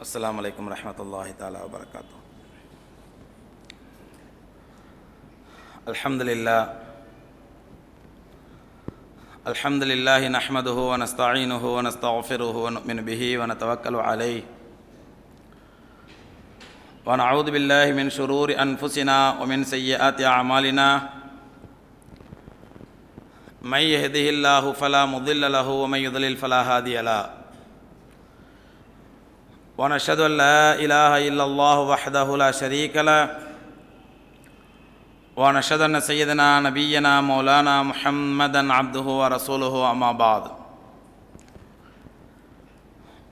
السلام عليكم ورحمة الله تعالى وبركاته الحمد لله الحمد لله نحمده ونستعينه ونستغفره ونؤمن به ونتوكل عليه ونعوذ بالله من شرور أنفسنا ومن سيئات أعمالنا من يهده الله فلا مضل له ومن يضلل فلا هادي له. ونشهد أن لا إله إلا الله وحده لا شريك له. ونشهد أن سيدنا نبينا مولانا محمدا عبده ورسوله أما بعد.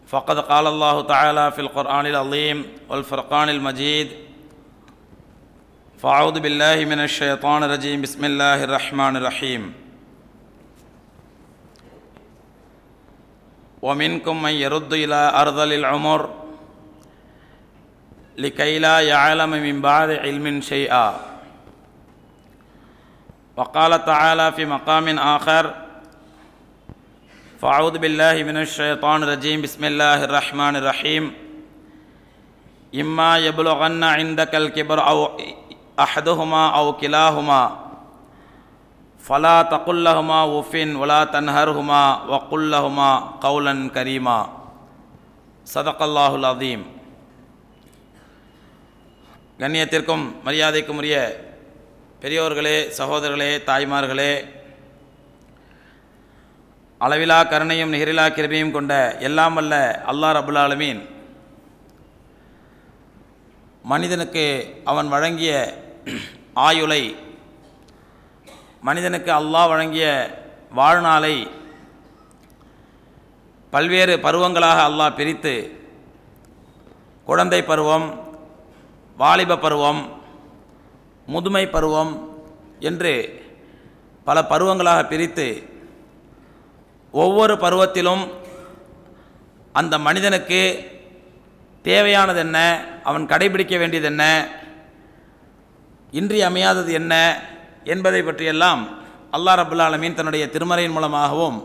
فقد قال الله تعالى في القرآن العظيم والفرقان المجيد فأعوذ بالله من الشيطان الرجيم. بسم الله الرحمن الرحيم. ومنكم من يرد إلى أرض العمر لكي لا يعلم من بعد علم شيئا. وقال تعالى في مقام آخر فأعوذ بالله من الشيطان الرجيم بسم الله الرحمن الرحيم. إما يبلغن عندك الكبر أو أحدهما أو كلاهما. ஃபலா தகுல்லஹுமா உஃபின் வலா தன்ஹர்ஹுமா வக்குல்லஹுமா கவுலன் கரீமா. சதக்கல்லாஹுல் அதீம் கண்ணியத்திற்கும் மரியாதைக்கும் உரிய பெரியோர்களே சகோதரர்களே தாய்மார்களே அளவிலா கருணையும் நிகரிலா கிருமையும் கொண்ட எல்லாம் வல்ல அல்லா ரபுல்லாலமீன் மனிதனுக்கு அவன் வழங்கிய ஆயுளை மனிதனுக்கு அல்லாஹ் வழங்கிய வாழ்நாளை பல்வேறு பருவங்களாக அல்லாஹ் பிரித்து குழந்தை பருவம் வாலிப பருவம் முதுமை பருவம் என்று பல பருவங்களாக பிரித்து ஒவ்வொரு பருவத்திலும் அந்த மனிதனுக்கு தேவையானது என்ன அவன் கடைபிடிக்க வேண்டியது என்ன இன்றியமையாதது என்ன என்பதை பற்றியெல்லாம் அல்லா ரபுல்லாலமீன் தன்னுடைய திருமறையின் மூலமாகவும்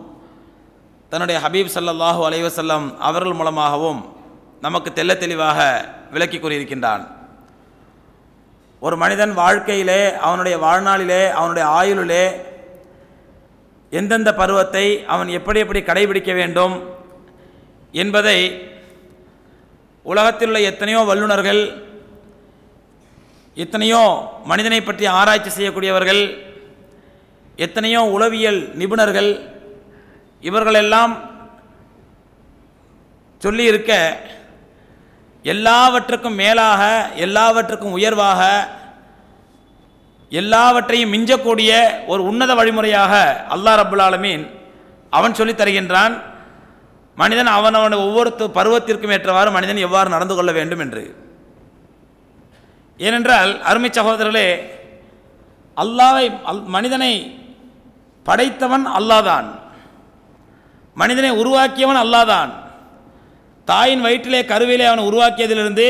தன்னுடைய ஹபீப் சல்லாஹூ அலைவசல்லம் அவர்கள் மூலமாகவும் நமக்கு தெல்ல தெளிவாக விளக்கி கூறியிருக்கின்றான். ஒரு மனிதன் வாழ்க்கையிலே அவனுடைய வாழ்நாளிலே அவனுடைய ஆயுளிலே எந்தெந்த பருவத்தை அவன் எப்படி எப்படி கடைபிடிக்க வேண்டும் என்பதை உலகத்தில் உள்ள எத்தனையோ வல்லுநர்கள் எத்தனையோ மனிதனை பற்றி ஆராய்ச்சி செய்யக்கூடியவர்கள் எத்தனையோ உளவியல் நிபுணர்கள் இவர்களெல்லாம் சொல்லியிருக்க எல்லாவற்றுக்கும் மேலாக எல்லாவற்றுக்கும் உயர்வாக எல்லாவற்றையும் மிஞ்சக்கூடிய ஒரு உன்னத வழிமுறையாக அல்லா ரபுல்லாலமீன் அவன் சொல்லித் தருகின்றான். மனிதன் அவனவன் ஒவ்வொரு பருவத்திற்கும் ஏற்றவாறு மனிதன் எவ்வாறு நடந்து கொள்ள வேண்டும் என்று. ஏனென்றால் அருமை சகோதரர்களே அல்லாவை மனிதனை படைத்தவன் அல்லாதான். மனிதனை உருவாக்கியவன் அல்லாதான். தாயின் வயிற்றிலே கருவிலே அவனை உருவாக்கியதிலிருந்து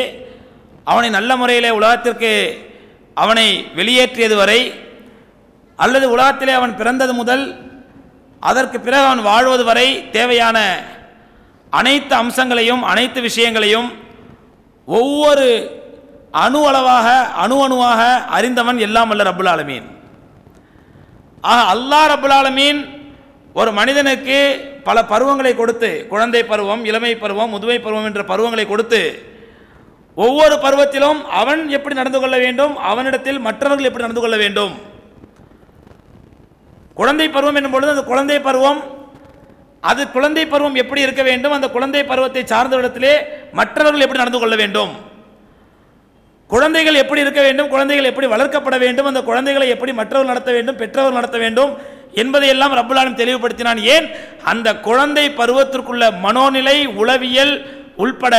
அவனை நல்ல முறையிலே உலகத்திற்கு அவனை வெளியேற்றியது வரை அல்லது உலகத்திலே அவன் பிறந்தது முதல் அதற்கு பிறகு அவன் வாழ்வது வரை தேவையான அனைத்து அம்சங்களையும் அனைத்து விஷயங்களையும் ஒவ்வொரு அணு அளவாக அணு அணுவாக அறிந்தவன் எல்லாம் அல்ல ரபுல் ஆலமீன். ஆக அல்லா ரபுல் ஆலமீன் ஒரு மனிதனுக்கு பல பருவங்களை கொடுத்து குழந்தை பருவம் இளமை பருவம் முதுமை பருவம் என்ற பருவங்களை கொடுத்து ஒவ்வொரு பருவத்திலும் அவன் எப்படி நடந்து கொள்ள வேண்டும் அவனிடத்தில் மற்றவர்கள் எப்படி நடந்து கொள்ள வேண்டும். குழந்தை பருவம் என்னும் பொழுது அந்த குழந்தை பருவம் அது குழந்தை பருவம் எப்படி இருக்க வேண்டும் அந்த குழந்தை பருவத்தை சார்ந்த இடத்திலே மற்றவர்கள் எப்படி நடந்து கொள்ள வேண்டும். குழந்தைகள் எப்படி இருக்க வேண்டும் குழந்தைகள் எப்படி வளர்க்கப்பட வேண்டும் அந்த குழந்தைகளை எப்படி மற்றவர் நடத்த வேண்டும் பெற்றவர் நடத்த வேண்டும் என்பதையெல்லாம் ரப்புலாலும் தெளிவுபடுத்தினான். ஏன்? அந்த குழந்தை பருவத்திற்குள்ள மனோநிலை உளவியல் உள்பட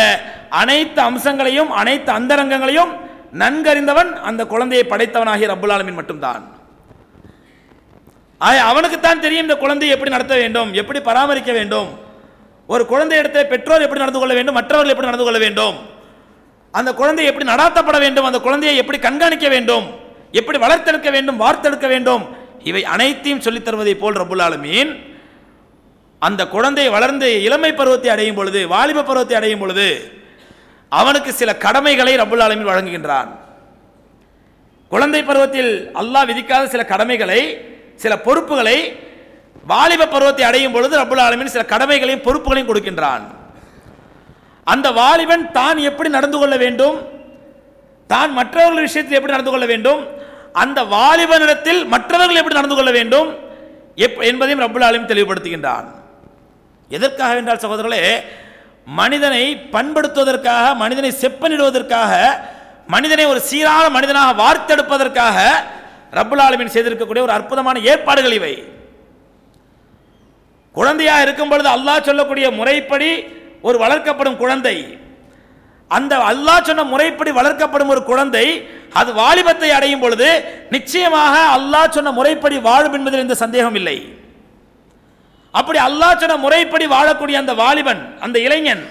அனைத்து அம்சங்களையும் அனைத்து அந்தரங்கங்களையும் நன்கறிந்தவன் அந்த குழந்தையை படைத்தவனாகிய ரப்புலாலமின் மட்டும்தான். மட்டும்தான் அவனுக்குத்தான் தெரியும் இந்த குழந்தையை எப்படி நடத்த வேண்டும் எப்படி பராமரிக்க வேண்டும். ஒரு குழந்தை இடத்தை பெற்றோர் எப்படி நடந்து கொள்ள வேண்டும் மற்றவர்கள் எப்படி நடந்து கொள்ள வேண்டும். அந்த குழந்தை எப்படி நடாத்தப்பட வேண்டும்? அந்த குழந்தையை எப்படி கண்காணிக்க வேண்டும்? எப்படி வளர்த்தெடுக்க வேண்டும்? வார்த்தெடுக்க வேண்டும்? இவை அனைத்தையும் சொல்லித் தருவதை போல் ரபுல் ஆலமீன் அந்த குழந்தை வளர்ந்து இளமை பருவத்தை அடையும் பொழுது வாலிப பருவத்தை அடையும் பொழுது அவனுக்கு சில கடமைகளை ரபுல் ஆலமீன் வழங்குகின்றான். குழந்தை பருவத்தில் அல்லாஹ் விதிக்காத சில கடமைகளை சில பொறுப்புகளை வாலிப பருவத்தை அடையும் பொழுது ரப்புல் சில கடமைகளையும் பொறுப்புகளையும் கொடுக்கின்றான். அந்த வாலிபன் தான் எப்படி நடந்து கொள்ள வேண்டும்? தான் மற்றவர்கள் விஷயத்தில் எப்படி நடந்து கொள்ள வேண்டும்? அந்த வாலிபனிடத்தில் மற்றவர்கள் எப்படி நடந்து கொள்ள வேண்டும்? எப்- என்பதையும் ரப்புல் ஆலமீன் தெளிவுபடுத்துகின்றான். எதற்காக என்றால் சகோதரர்களே மனிதனை பண்படுத்துவதற்காக மனிதனை செப்பனிடுவதற்காக மனிதனை ஒரு சீரான மனிதனாக வார்த்தெடுப்பதற்காக ரப்புல் ஆலமீன் செய்திருக்கக்கூடிய ஒரு அற்புதமான ஏற்பாடுகள் இவை. குழந்தையாக இருக்கும் பொழுது அல்லாஹ் சொல்லக்கூடிய முறைப்படி ஒரு வளர்க்கப்படும் குழந்தை. அந்த அல்லாஹ் சொன்ன முறைப்படி வளர்க்கப்படும் ஒரு குழந்தை அது வாலிபத்தை அடையும் பொழுது நிச்சயமாக அல்லாஹ் சொன்ன முறைப்படி வாழும் என்பதில் எந்த சந்தேகம் இல்லை. அப்படி அல்லாஹ் சொன்ன முறைப்படி வாழக்கூடிய அந்த வாலிபன் அந்த இளைஞன்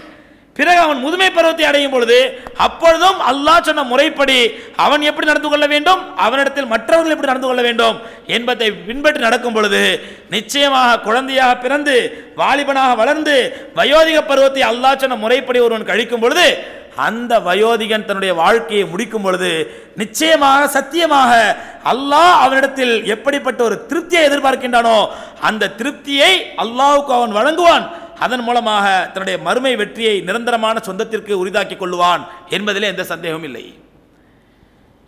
பிறகு அவன் முதுமை பருவத்தை அடையும் பொழுது அப்பொழுதும் அல்லாஹ் சொன்ன முறைப்படி அவன் எப்படி நடந்து கொள்ள வேண்டும் அவனிடத்தில் மற்றவர்கள் எப்படி நடந்து கொள்ள வேண்டும் என்பதை பின்பற்றி நடக்கும் பொழுது நிச்சயமாக குழந்தையாக பிறந்து வாலிபனாக வளர்ந்து வயோதிக பருவத்தை அல்லாஹ் சொன்ன முறைப்படி ஒருவன் கழிக்கும் பொழுது அந்த வயோதிகன் தன்னுடைய வாழ்க்கையை முடிக்கும் பொழுது நிச்சயமாக சத்தியமாக அல்லாஹ் அவனிடத்தில் எப்படிப்பட்ட ஒரு திருப்தியை எதிர்பார்க்கின்றானோ அந்த திருப்தியை அல்லாவுக்கு அவன் வழங்குவான். அதன் மூலமாக தன்னுடைய மறுமை வெற்றியை நிரந்தரமான சொந்தத்திற்கு உரிதாக்கிக் கொள்வான் என்பதிலே எந்த சந்தேகமும் இல்லை.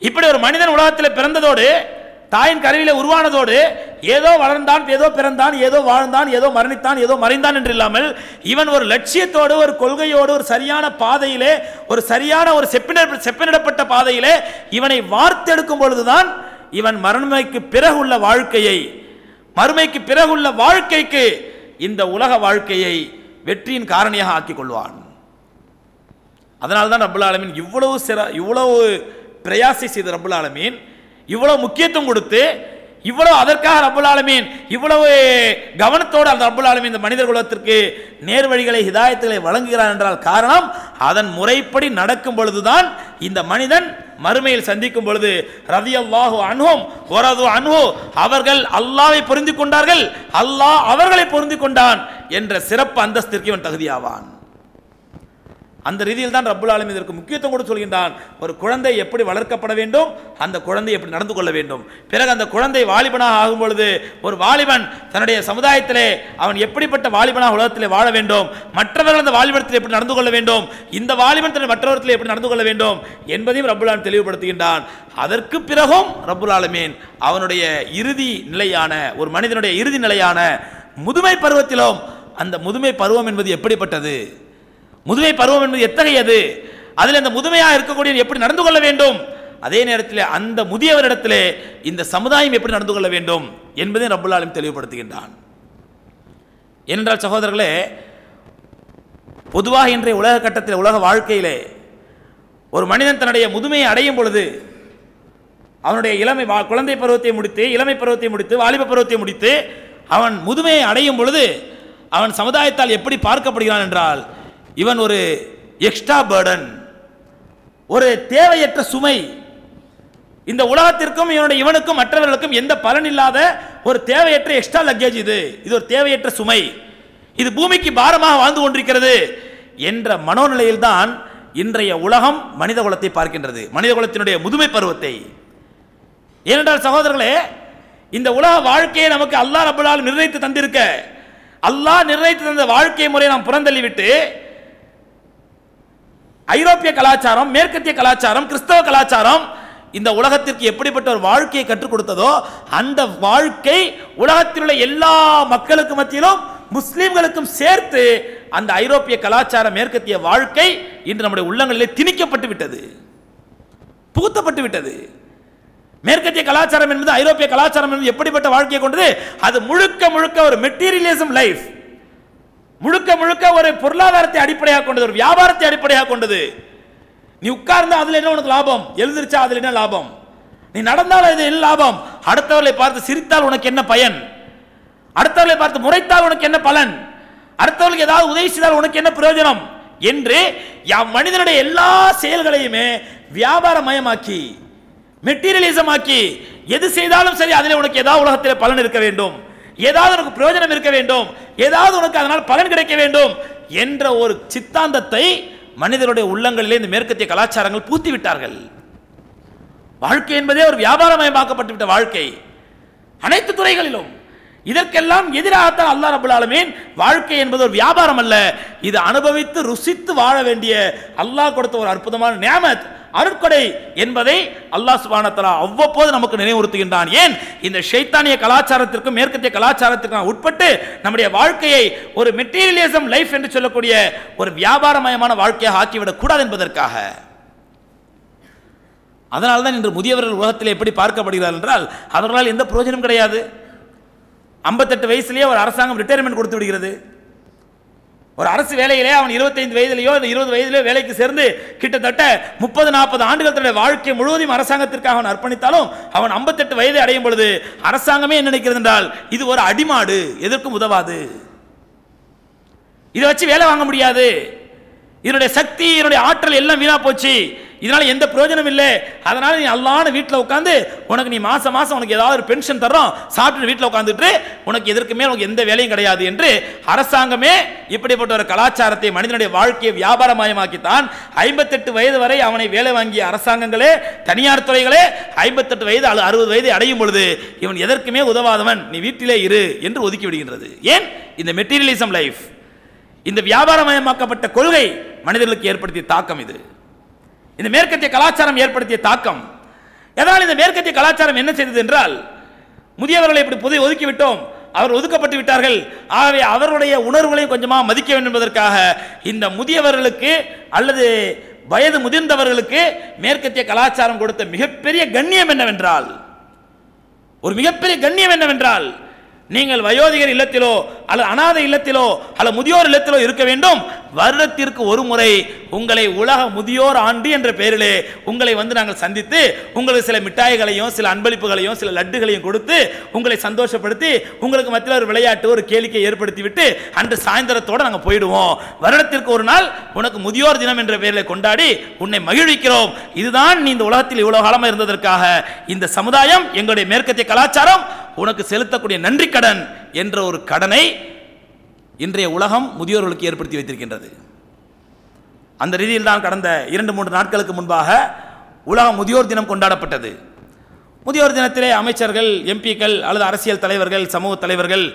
இப்படி ஒரு மனிதன் உலகத்தில் பிறந்ததோடு தாயின் கருவியில் உருவானதோடு ஏதோ வளர்ந்தான் ஏதோ பிறந்தான் ஏதோ வாழ்ந்தான் ஏதோ மரணித்தான் ஏதோ மறைந்தான் என்று இல்லாமல் இவன் ஒரு லட்சியத்தோடு ஒரு கொள்கையோடு ஒரு சரியான பாதையிலே ஒரு சரியான ஒரு செப்பின செப்பனிடப்பட்ட பாதையிலே இவனை வார்த்தெடுக்கும் பொழுதுதான் இவன் மறுமைக்கு பிறகுள்ள வாழ்க்கையை மறுமைக்கு பிறகுள்ள வாழ்க்கைக்கு இந்த உலக வாழ்க்கையை வெற்றியின் காரணியாக ஆக்கிக் கொள்வான் அதனால தான் ரபுல் ஆலமீன் இவ்வளவு சிற இவ்வளவு பிரயாசி செய்த ரபுல் ஆலமீன் இவ்வளவு முக்கியத்துவம் கொடுத்து இவ்வளவு அதற்காக ரப்புல் ஆலமீன் இவ்வளவு கவனத்தோடு அந்த ரப்புல் ஆலமீன் இந்த மனிதர் குலத்திற்கு நேர் வழிகளை ஹிதாயத்துகளை வழங்குகிறார் என்றால் காரணம் அதன் முறைப்படி நடக்கும் பொழுதுதான் இந்த மனிதன் மறுமையில் சந்திக்கும் பொழுது ரதியல்லாஹு அன்ஹோம் ஒரது அன்ஹோ அவர்கள் அல்லாவை புரிந்து கொண்டார்கள் அல்லாஹ் அவர்களை புரிந்து கொண்டான் என்ற சிறப்பு அந்தஸ்திற்கு இவன் தகுதியாவான். அந்த ரீதியில் தான் ரப்புல் ஆலம் இதற்கு முக்கியத்துவம் கூட சொல்கின்றான். ஒரு குழந்தை எப்படி வளர்க்கப்பட வேண்டும்? அந்த குழந்தை எப்படி நடந்து கொள்ள வேண்டும்? பிறகு அந்த குழந்தை வாலிபனாக ஆகும் பொழுது ஒரு வாலிபன் தன்னுடைய சமுதாயத்திலே அவன் எப்படிப்பட்ட வாலிபனாக உலகத்திலே வாழ வேண்டும்? மற்றவர்கள் அந்த வாலிபனத்தில் எப்படி நடந்து கொள்ள வேண்டும்? இந்த வாலிபன் தன்னை மற்றவர்களில் எப்படி நடந்து கொள்ள வேண்டும்? என்பதையும் ரப்புல் தெளிவுபடுத்துகின்றான். அதற்கு பிறகும் ரப்புல் ஆலமீன் அவனுடைய இறுதி நிலையான ஒரு மனிதனுடைய இறுதி நிலையான முதுமை பருவத்திலும் அந்த முதுமை பருவம் என்பது எப்படிப்பட்டது? முதுமை பருவம் என்பது எத்தகையது? அதில் அந்த முதுமையாக இருக்கக்கூடிய எப்படி நடந்து கொள்ள வேண்டும்? அதே நேரத்தில் அந்த முதியவரிடத்திலே இந்த சமுதாயம் எப்படி நடந்து கொள்ள வேண்டும் என்பதை ரபுல்லாலும் தெளிவுபடுத்துகின்றான். ஏனென்றால் சகோதரர்களே பொதுவாக இன்றைய உலக கட்டத்தில் உலக வாழ்க்கையிலே ஒரு மனிதன் தன்னுடைய முதுமையை அடையும் பொழுது அவனுடைய இளமை வா- குழந்தை பருவத்தை முடித்து இளமை பருவத்தை முடித்து வாலிப பருவத்தை முடித்து அவன் முதுமையை அடையும் பொழுது அவன் சமுதாயத்தால் எப்படி பார்க்கப்படுகிறான் என்றால் இவன் ஒரு எக்ஸ்ட்ரா பேர்டன் ஒரு தேவையற்ற சுமை. இந்த உலகத்திற்கும் இவனுடைய இவனுக்கும் மற்றவர்களுக்கும் எந்த பலன் இல்லாத ஒரு தேவையற்ற எக்ஸ்ட்ரா லக்கேஜ் இது. இது ஒரு தேவையற்ற சுமை. இது பூமிக்கு பாரமாக வாழ்ந்து கொண்டிருக்கிறது என்ற மனோநிலையில் தான் இன்றைய உலகம் மனித குலத்தை பார்க்கின்றது. மனித குலத்தினுடைய முதுமை பருவத்தை. ஏனென்றால் சகோதரர்களே இந்த உலக வாழ்க்கையை நமக்கு அல்லாஹ் ரப்பலால் நிர்ணயித்து தந்திருக்க. அல்லாஹ் நிர்ணயித்து தந்த வாழ்க்கை முறையை நாம் புறந்தள்ளிவிட்டு ஐரோப்பிய கலாச்சாரம் மேற்கத்திய கலாச்சாரம் கிறிஸ்தவ கலாச்சாரம் இந்த உலகத்திற்கு எப்படிப்பட்ட ஒரு வாழ்க்கையை கற்றுக் கொடுத்ததோ அந்த வாழ்க்கை உலகத்தில் உள்ள எல்லா மக்களுக்கு மத்தியிலும் முஸ்லீம்களுக்கும் சேர்த்து அந்த ஐரோப்பிய கலாச்சார மேற்கத்திய வாழ்க்கை இன்று நம்முடைய உள்ளங்களிலே திணிக்கப்பட்டு விட்டது. புகுத்தப்பட்டு விட்டது. மேற்கத்திய கலாச்சாரம் என்பது ஐரோப்பிய கலாச்சாரம் என்பது எப்படிப்பட்ட வாழ்க்கையை கொண்டது? அது முழுக்க முழுக்க ஒரு மெட்டீரியலிசம் லைஃப் முழுக்க முழுக்க ஒரு பொருளாதாரத்தை அடிப்படையாக கொண்டது ஒரு வியாபாரத்தை அடிப்படையாக கொண்டது. நீ உட்கார்ந்தா அதுல என்ன உனக்கு லாபம்? எழுந்திருச்சா அதுல என்ன லாபம்? நீ நடந்தால் அது என்ன லாபம்? அடுத்தவர்களை பார்த்து சிரித்தால் உனக்கு என்ன பயன்? அடுத்தவர்களை பார்த்து முறைத்தால் உனக்கு என்ன பலன்? அடுத்தவர்களுக்கு ஏதாவது உதவி செய்தால் உனக்கு என்ன பிரயோஜனம்? என்று மனிதனுடைய எல்லா செயல்களையுமே வியாபாரமயமாக்கி மெட்டீரியலிசம் ஆக்கி எது செய்தாலும் சரி அதில் உனக்கு ஏதாவது உலகத்தில் பலன் இருக்க வேண்டும். ஏதாவது உனக்கு பிரயோஜனம் இருக்க வேண்டும். ஏதாவது உனக்கு அதனால் பலன் கிடைக்க வேண்டும் என்ற ஒரு சித்தாந்தத்தை மனிதருடைய உள்ளங்களிலே இந்த மேற்கத்திய கலாச்சாரங்கள் பூத்தி விட்டார்கள். வாழ்க்கை என்பதே ஒரு வியாபாரமயமாக்கப்பட்டு விட்ட வாழ்க்கை. அனைத்து துறைகளிலும் இதற்கெல்லாம் எதிராகத்தான் அல்லா ரபுல் ஆலமீன் வாழ்க்கை என்பது ஒரு வியாபாரம் அல்ல. இது அனுபவித்து ருசித்து வாழ வேண்டிய அல்லாஹ் கொடுத்த ஒரு அற்புதமான நியமத். அருட்கொடை என்பதை அல்லாஹ் சுபானத்தலா அவ்வப்போது நமக்கு நினைவுறுத்துகின்றான். ஏன்? இந்த ஷைத்தானிய கலாச்சாரத்திற்கும் மேற்கத்திய கலாச்சாரத்திற்கும் உட்பட்டு நம்முடைய வாழ்க்கையை ஒரு மெட்டீரியலிசம் லைஃப் என்று சொல்லக்கூடிய ஒரு வியாபாரமயமான வாழ்க்கையாக ஆக்கிவிடக் கூடாது என்பதற்காக. அதனால தான் இன்று முதியவர்கள் உலகத்தில் எப்படி பார்க்கப்படுகிறார் என்றால் அவர்களால் எந்த பிரயோஜனம் கிடையாது. ஐம்பத்தெட்டு வயசுலேயே ஒரு அரசாங்கம் ரிட்டையர்மெண்ட் கொடுத்து விடுகிறது. ஒரு அரசு வேலையிலே அவன் இருபத்தைந்து வயதிலேயோ இல்லை இருபது வயதிலேயோ வேலைக்கு சேர்ந்து கிட்டத்தட்ட முப்பது நாற்பது ஆண்டுகள் தன்னுடைய வாழ்க்கை முழுவதும் அரசாங்கத்திற்காக அவன் அர்ப்பணித்தாலும் அவன் ஐம்பத்தெட்டு வயதை அடையும் பொழுது அரசாங்கமே என்ன நினைக்கிறது என்றால் இது ஒரு அடிமாடு எதற்கும் உதவாது. இதை வச்சு வேலை வாங்க முடியாது. இதனுடைய சக்தி என்னுடைய ஆற்றல் எல்லாம் வீணா போச்சு. இதனால எந்த பிரயோஜனம் இல்லை. அதனால நீ அல்லான வீட்டில் உட்காந்து உனக்கு நீ மாசம் மாசம் உனக்கு ஏதாவது ஒரு பென்ஷன் தரோம் சாப்பிட்டு வீட்டில் உட்காந்துட்டு உனக்கு எதற்கு மேல் உனக்கு எந்த வேலையும் கிடையாது என்று அரசாங்கமே இப்படிப்பட்ட ஒரு கலாச்சாரத்தை மனிதனுடைய வாழ்க்கையை வியாபாரமயமாக்கித்தான். ஐம்பத்தெட்டு வயது வரை அவனை வேலை வாங்கிய அரசாங்கங்களே தனியார் துறைகளே ஐம்பத்தெட்டு வயது அல்லது அறுபது வயது அடையும் பொழுது இவன் எதற்குமே உதவாதவன் நீ வீட்டிலே இரு என்று ஒதுக்கி விடுகின்றது. ஏன்? இந்த மெட்டீரியலிசம் லைஃப் இந்த வியாபாரமயமாக்கப்பட்ட கொள்கை மனிதர்களுக்கு ஏற்படுத்திய தாக்கம் இது. இந்த மேற்கத்திய கலாச்சாரம் ஏற்படுத்திய தாக்கம். எதனால் இந்த மேற்கத்திய கலாச்சாரம் என்ன செய்தது என்றால் முதியவர்களை இப்படி புதை ஒதுக்கிவிட்டோம் அவர் ஒதுக்கப்பட்டு விட்டார்கள் ஆகவே அவர்களுடைய உணர்வுகளையும் கொஞ்சமாக மதிக்க வேண்டும் என்பதற்காக இந்த முதியவர்களுக்கு அல்லது வயது முதிர்ந்தவர்களுக்கு மேற்கத்திய கலாச்சாரம் கொடுத்த மிகப்பெரிய கண்ணியம் என்னவென்றால் ஒரு மிகப்பெரிய கண்ணியம் என்னவென்றால் நீங்கள் வயோதிகர் இல்லத்திலோ அல்லது அனாதை இல்லத்திலோ அல்லது முதியோர் இல்லத்திலோ இருக்க வேண்டும். வருடத்திற்கு ஒரு முறை உங்களை உலக முதியோர் ஆண்டு என்ற பெயரிலே உங்களை வந்து நாங்கள் சந்தித்து உங்களுக்கு சில மிட்டாய்களையும் சில அன்பளிப்புகளையும் சில லட்டுகளையும் கொடுத்து உங்களை சந்தோஷப்படுத்தி உங்களுக்கு மத்தியில் ஒரு விளையாட்டு ஒரு கேளிக்கை ஏற்படுத்தி விட்டு அன்று சாயந்தரத்தோடு நாங்கள் போயிடுவோம். வருடத்திற்கு ஒரு நாள் உனக்கு முதியோர் தினம் என்ற பெயரில் கொண்டாடி உன்னை மகிழ்விக்கிறோம். இதுதான் நீ இந்த உலகத்தில் இவ்வளவு காலமாக இருந்ததற்காக. இந்த சமுதாயம் எங்களுடைய மேற்கத்திய கலாச்சாரம் உனக்கு செலுத்தக்கூடிய நன்றி கடன் என்ற ஒரு கடனை இன்றைய உலகம் முதியோர்களுக்கு ஏற்படுத்தி வைத்திருக்கின்றது. அந்த ரீதியில் தான் கடந்த இரண்டு மூன்று நாட்களுக்கு முன்பாக உலக முதியோர் தினம் கொண்டாடப்பட்டது. முதியோர் தினத்திலே அமைச்சர்கள் எம்பிக்கள் அல்லது அரசியல் தலைவர்கள் சமூக தலைவர்கள்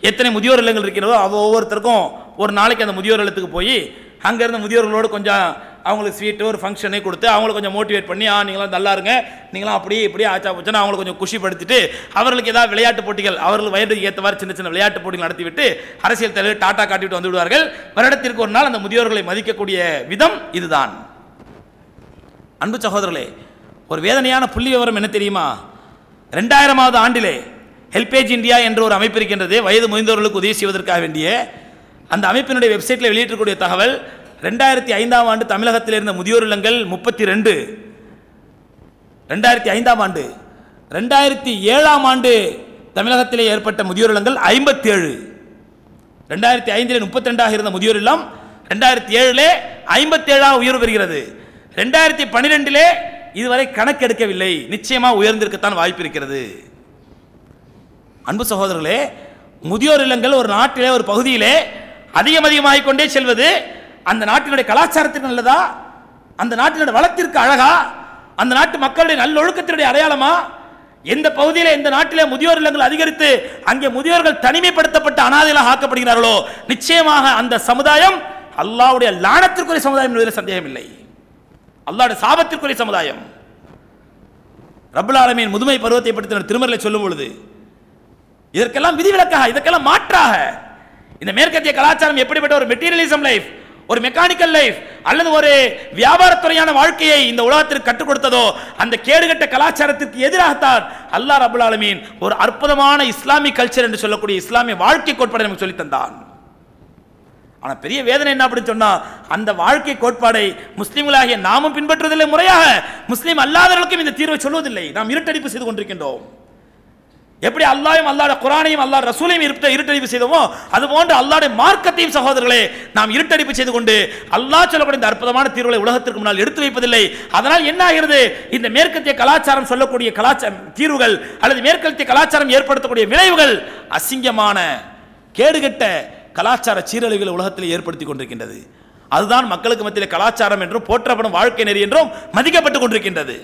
எத்தனை முதியோர் இல்லங்கள் இருக்கிறதோ அவ ஒவ்வொருத்தருக்கும் ஒரு நாளைக்கு அந்த முதியோர் இல்லத்துக்கு போய் அங்கேருந்து முதியோர்களோடு கொஞ்சம் அவங்களுக்கு ஸ்வீட்டு ஒரு ஃபங்க்ஷனே கொடுத்து அவங்கள கொஞ்சம் மோட்டிவேட் பண்ணி ஆ நீங்களாம் நல்லா இருங்க. நீங்களாம் அப்படியே இப்படி ஆச்சா போச்சுன்னு அவங்களை கொஞ்சம் குஷிப்படுத்திட்டு அவர்களுக்கு ஏதாவது விளையாட்டு போட்டிகள் அவர்கள் வயதுக்கு ஏற்ற மாதிரி சின்ன சின்ன விளையாட்டு போட்டிகள் நடத்திவிட்டு அரசியல் தலைவர் டாட்டா காட்டிவிட்டு வந்து விடுவார்கள். வருடத்திற்கு ஒரு நாள் அந்த முதியோர்களை மதிக்கக்கூடிய விதம் இதுதான். அன்பு சகோதரர்களே ஒரு வேதனையான புள்ளி விவரம் என்ன தெரியுமா? ரெண்டாயிரமாவது ஆண்டிலே ஹெல்பேஜ் இந்தியா என்ற ஒரு அமைப்பு இருக்கின்றது. வயது முதிந்தவர்களுக்கு உதவி செய்வதற்காக வேண்டிய அந்த அமைப்பினுடைய வெப்சைட்டில் வெளியிட்டக்கூடிய தகவல் ரெண்டாயிரத்தி ஐந்தாம் ஆண்டு தமிழகத்தில் இருந்த முதியோர் இல்லங்கள் முப்பத்தி ரெண்டு ரெண்டாயிரத்தி ஐந்தாம் ஆண்டு. ரெண்டாயிரத்தி ஏழாம் ஆண்டு தமிழகத்திலே ஏற்பட்ட முதியோர் இல்லங்கள் ஐம்பத்தி ஏழு ரெண்டாயிரத்தி ஐந்தில் முப்பத்தி ரெண்டாக இருந்த முதியோர் இல்லம் ரெண்டாயிரத்தி ஏழிலே ஐம்பத்தி ஏழாக உயர்வு பெறுகிறது. ரெண்டாயிரத்தி பன்னிரெண்டிலே இதுவரை கணக்கெடுக்கவில்லை. நிச்சயமாக உயர்ந்திருக்கத்தான் வாய்ப்பு இருக்கிறது. அன்பு சகோதரர்களே முதியோர் இல்லங்கள் ஒரு நாட்டிலே ஒரு பகுதியிலே அதிகம் அதிகமாகிக்கொண்டே செல்வது அந்த நாட்டினுடைய கலாச்சாரத்திற்கு நல்லதா? அந்த நாட்டினுடைய வளத்திற்கு அழகா? அந்த நாட்டு மக்களுடைய நல்லொழுக்கத்தினுடைய அடையாளமா? எந்த பகுதியில் எந்த நாட்டில் முதியோர் இல்லங்கள் அதிகரித்து அங்கே முதியோர்கள் தனிமைப்படுத்தப்பட்ட அனாதைகளாக ஆக்கப்படுகிறார்களோ? நிச்சயமாக அந்த சமுதாயம் அல்லாவுடைய லானத்திற்குரிய சமுதாயம் என்பதில் சந்தேகம் இல்லை அல்லாவுடைய சாபத்திற்குரிய சமுதாயம். ரப்பல் முதுமை பருவத்தை பற்றி திருமறையில் சொல்லும் பொழுது இதற்கெல்லாம் விதிவிலக்காக இதற்கெல்லாம் மாற்றாக இந்த மேற்கத்திய கலாச்சாரம் எப்படிப்பட்ட ஒரு மெட்டீரியலிசம் லைஃப் ஒரு மெக்கானிக்கல் லைஃப் அல்லது ஒரு வியாபாரத்துறையான வாழ்க்கையை இந்த உலகத்திற்கு கற்றுக் கொடுத்ததோ அந்த கேடுகட்ட கலாச்சாரத்திற்கு எதிராகத்தான் அல்லாஹ் ரபுல் ஆலமீன் ஒரு அற்புதமான இஸ்லாமிக் கல்ச்சர் என்று சொல்லக்கூடிய இஸ்லாமிய வாழ்க்கை கோட்பாடு நமக்கு சொல்லித் தந்தான். பெரிய வேதனை என்ன அப்படின்னு சொன்னால் அந்த வாழ்க்கை கோட்பாடை முஸ்லீம்களாகிய நாமும் பின்பற்றுவதில்லை முறையாக. முஸ்லீம் அல்லாதவர்களுக்கும் இந்த தீர்வை சொல்வதில்லை. நாம் இருட்டடிப்பு செய்து கொண்டிருக்கின்றோம். எப்படி அல்லாயும் அல்லாட குரானையும் அல்லா ரசூலையும் இருட்ட இருட்டடிப்பு செய்தோமோ அது போன்று அல்லாடைய மார்க்கத்தையும் சகோதரர்களே நாம் இருட்டடிப்பு செய்து கொண்டு அல்லாஹ் சொல்லக்கூடிய இந்த அற்புதமான தீர்வுகளை உலகத்திற்கு முன்னால் எடுத்து வைப்பதில்லை. அதனால் என்ன ஆகிறது? இந்த மேற்கத்திய கலாச்சாரம் சொல்லக்கூடிய கலாச்சாரம் தீர்வுகள் அல்லது மேற்கத்திய கலாச்சாரம் ஏற்படுத்தக்கூடிய விளைவுகள் அசிங்கமான கேடுகெட்ட கலாச்சார சீரழிவுகளை உலகத்தில் ஏற்படுத்தி கொண்டிருக்கின்றது. அதுதான் மக்களுக்கு மத்தியில் கலாச்சாரம் என்றும் போற்றப்படும் வாழ்க்கை நெறி என்றும் மதிக்கப்பட்டு கொண்டிருக்கின்றது.